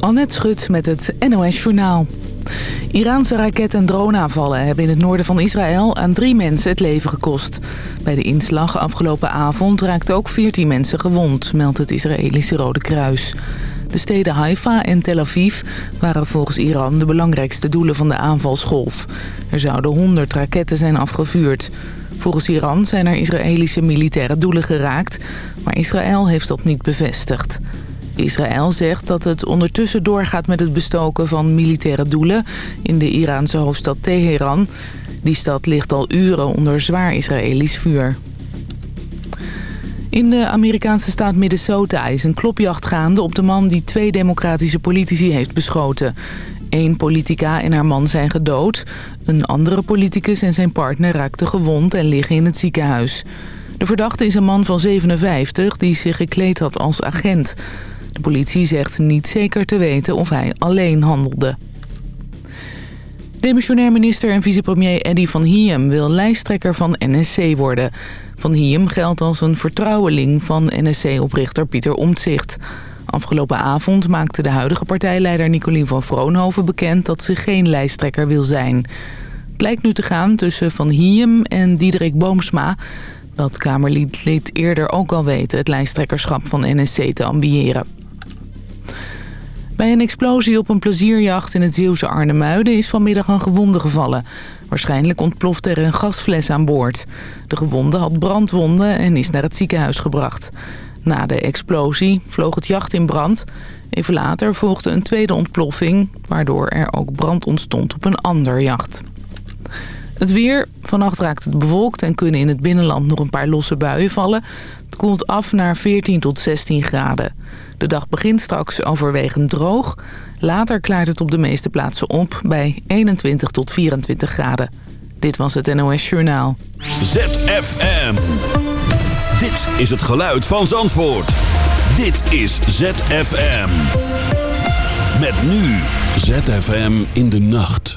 Annette Schut met het NOS Journaal. Iraanse raket- en droneaanvallen hebben in het noorden van Israël aan drie mensen het leven gekost. Bij de inslag afgelopen avond raakten ook 14 mensen gewond, meldt het Israëlische Rode Kruis. De steden Haifa en Tel Aviv waren volgens Iran de belangrijkste doelen van de aanvalsgolf. Er zouden 100 raketten zijn afgevuurd. Volgens Iran zijn er Israëlische militaire doelen geraakt, maar Israël heeft dat niet bevestigd. Israël zegt dat het ondertussen doorgaat met het bestoken van militaire doelen in de Iraanse hoofdstad Teheran. Die stad ligt al uren onder zwaar Israëlisch vuur. In de Amerikaanse staat Minnesota is een klopjacht gaande op de man die twee democratische politici heeft beschoten. Eén politica en haar man zijn gedood. Een andere politicus en zijn partner raakten gewond en liggen in het ziekenhuis. De verdachte is een man van 57 die zich gekleed had als agent. De politie zegt niet zeker te weten of hij alleen handelde. Demissionair minister en vicepremier Eddy van Hiem wil lijsttrekker van NSC worden. Van Hiem geldt als een vertrouweling van NSC-oprichter Pieter Omtzigt. Afgelopen avond maakte de huidige partijleider Nicolien van Vroonhoven bekend dat ze geen lijsttrekker wil zijn. Het lijkt nu te gaan tussen Van Hiem en Diederik Boomsma. Dat Kamerlid liet eerder ook al weten het lijsttrekkerschap van NSC te ambiëren. Bij een explosie op een plezierjacht in het Zeeuwse Arnhemuiden is vanmiddag een gewonde gevallen. Waarschijnlijk ontplofte er een gasfles aan boord. De gewonde had brandwonden en is naar het ziekenhuis gebracht. Na de explosie vloog het jacht in brand. Even later volgde een tweede ontploffing, waardoor er ook brand ontstond op een ander jacht. Het weer. Vannacht raakt het bewolkt en kunnen in het binnenland nog een paar losse buien vallen. Koelt af naar 14 tot 16 graden. De dag begint straks overwegend droog. Later klaart het op de meeste plaatsen op bij 21 tot 24 graden. Dit was het NOS Journaal. ZFM. Dit is het geluid van Zandvoort. Dit is ZFM. Met nu ZFM in de nacht.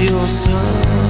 Your suffering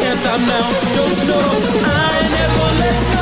Can't stop now, don't you know? I never let go.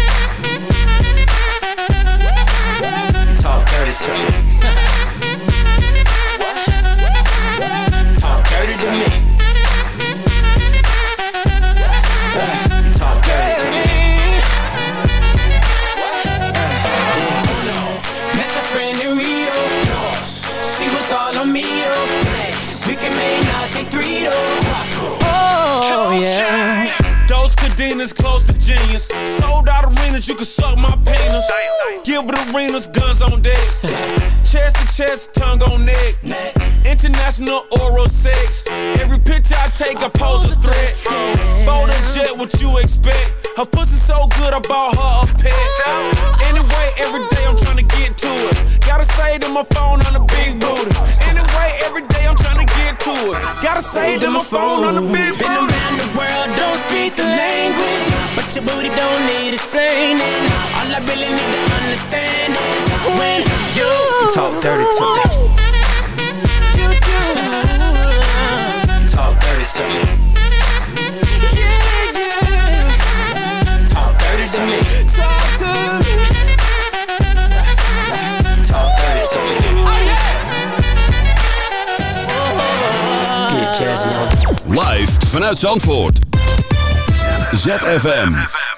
Talk dirty to me. Talk dirty to me. Met your friend in Rio. She was all on me. We can make Oh yeah. Those cadenas close to genius. Gilbert Arenas, guns on deck. chest to chest, tongue on neck. International oral sex. Every picture I take, I pose a threat. Bold and jet, what you expect? Her pussy so good, I bought her a pet. Anyway, every day I'm trying to get to it. Gotta save to my phone on the big booty. Anyway, every day I'm trying to get to it. Gotta save to my phone on the big booty. Been around the world, don't speak the language. Your booty don't need explaining. All I really need to understand is when you, you talk dirty to me. You do. Talk dirty to me. Yeah, yeah. Talk dirty to me. Talk to me. Talk dirty to me. Oh, yeah. Get jazzy. Live vanuit Zandvoort. ZFM.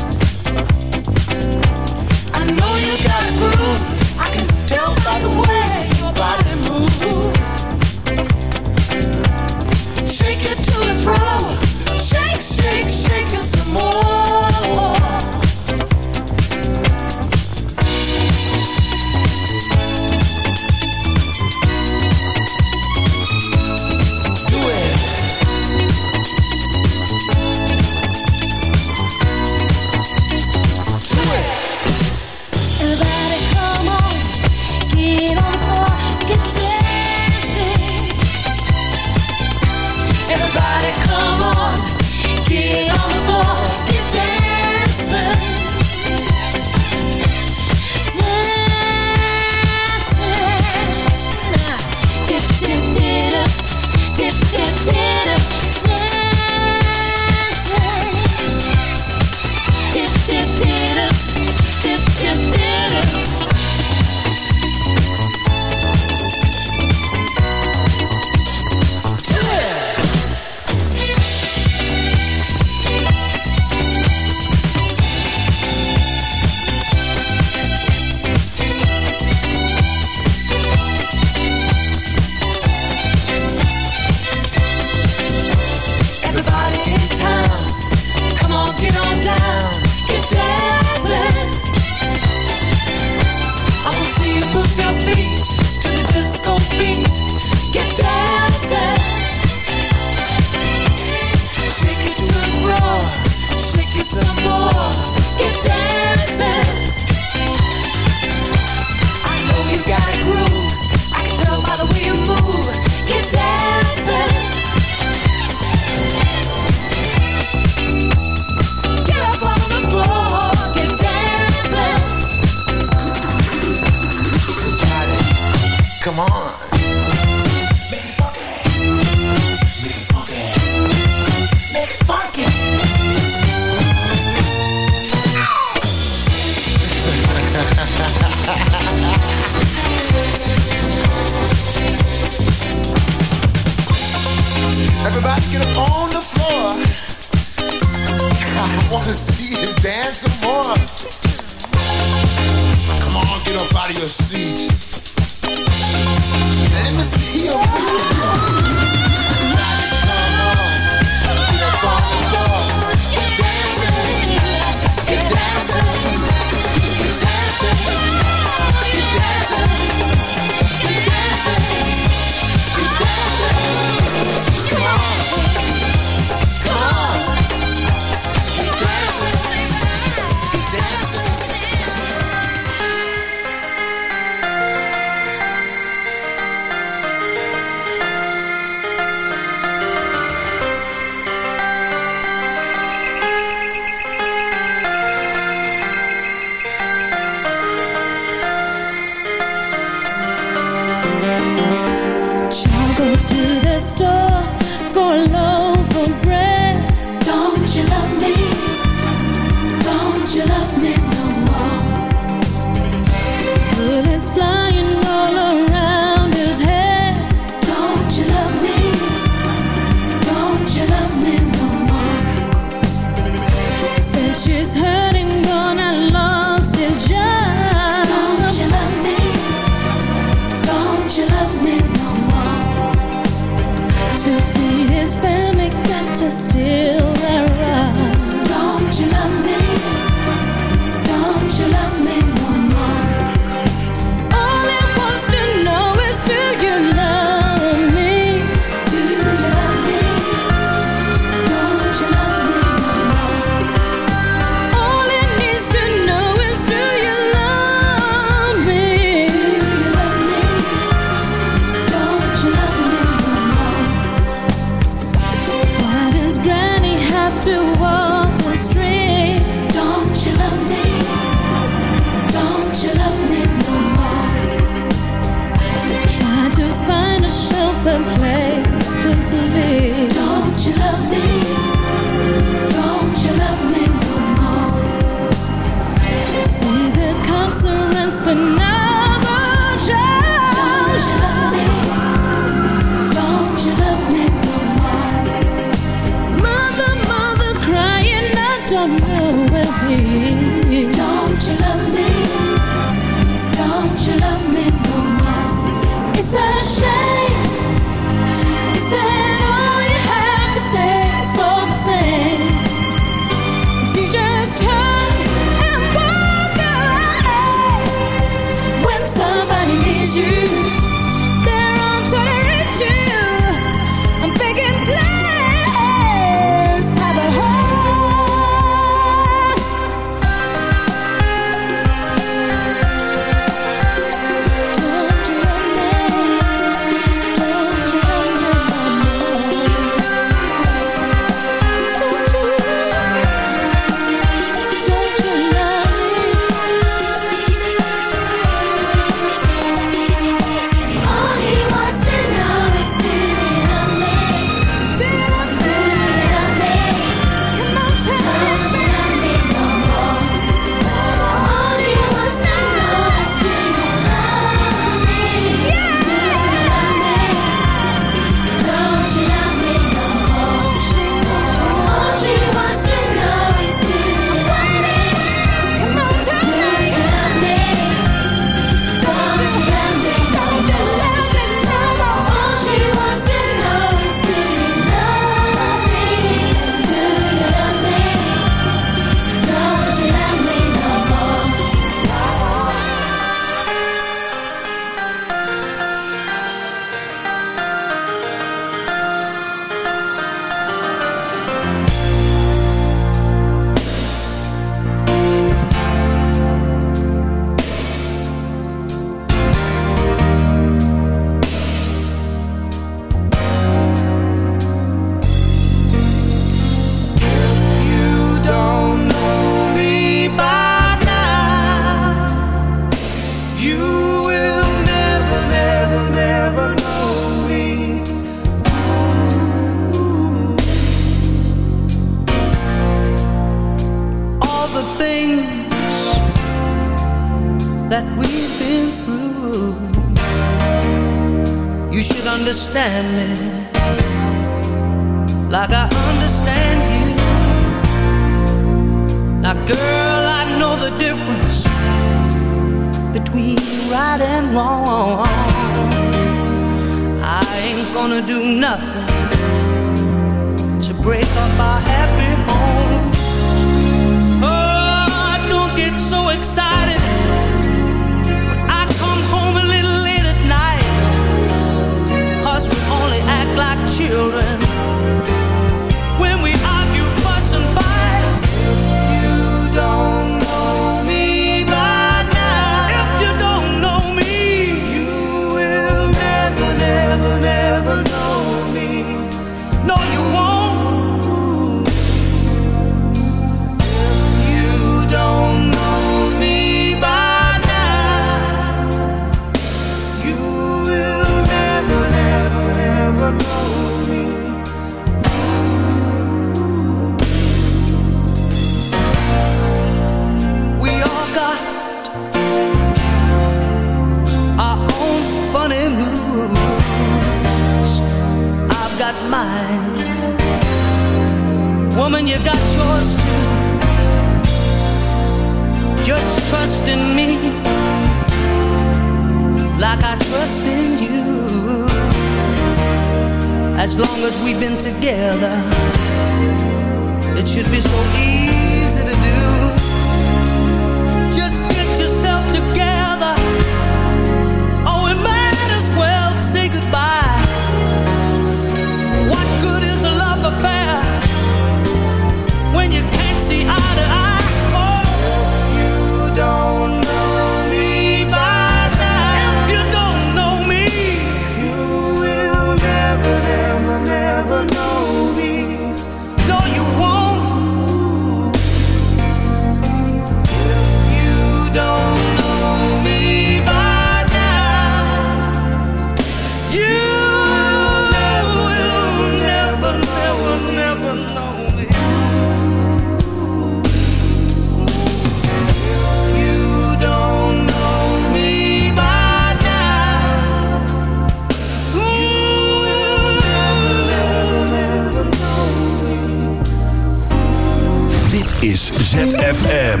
ZFM.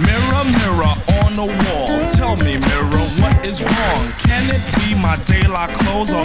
Mirror, mirror on the wall. Tell me, mirror, what is wrong? Can it be my daylight clothes or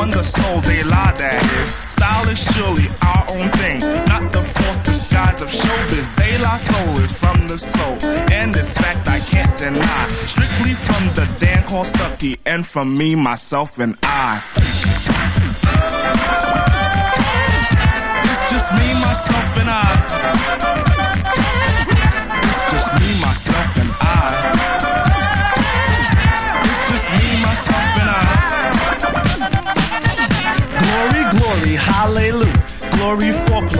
on the soul, they lie, that is. Style is surely our own thing, not the false disguise of showbiz. They lie soul is from the soul, and this fact I can't deny. Strictly from the Dan called Stucky, and from me, myself, and I. Glory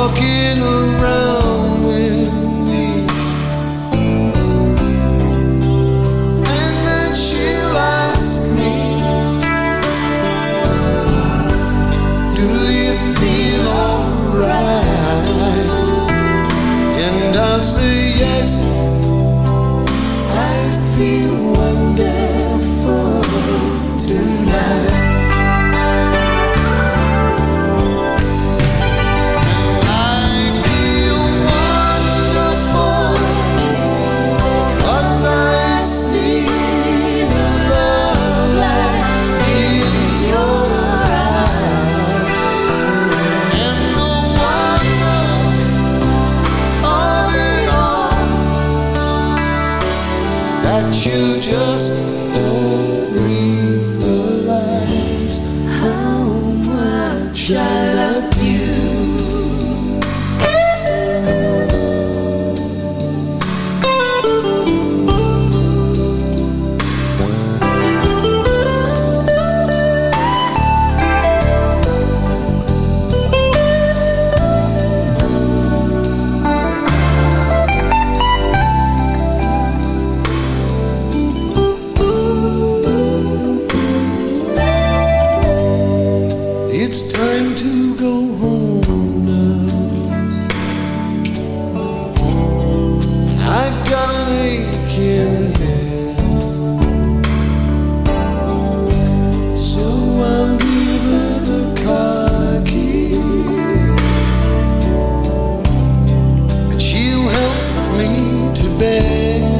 walking around. day